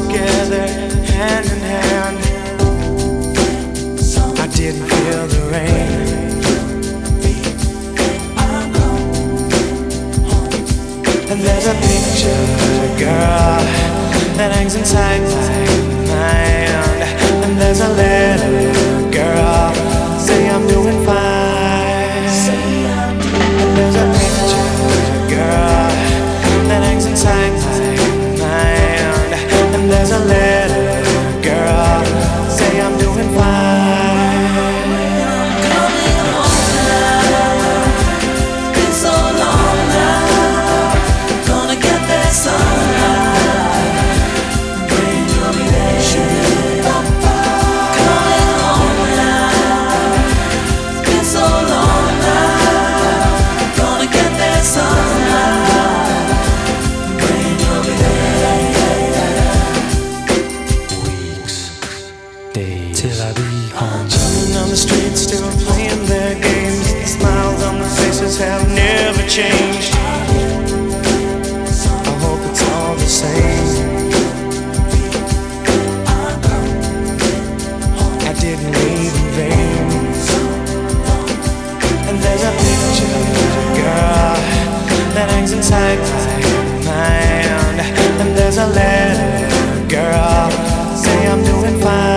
hand in hand. I didn't feel the rain. And there's a picture, girl, that hangs inside my days, till I be home. Children on the streets still playing their games. The smiles on their faces have never changed. I hope it's all the same. I didn't leave in vain. And there's a picture, girl, that hangs inside my mind. And there's a letter, girl, say I'm doing fine.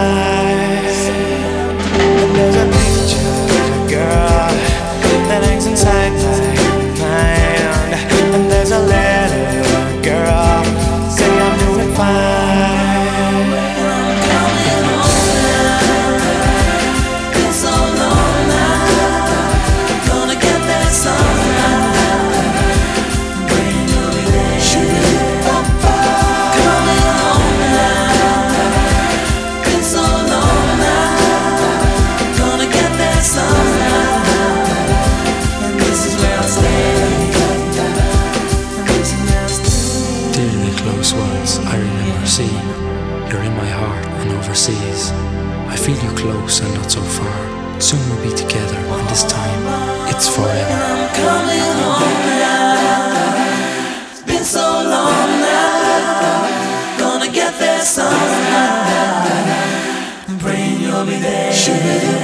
Remember. You're in my heart and overseas. I feel you close and not so far. Soon we'll be together, and this time it's forever. I'm coming home now. It's been so long now. Gonna get there somehow. Brain, you'll be there.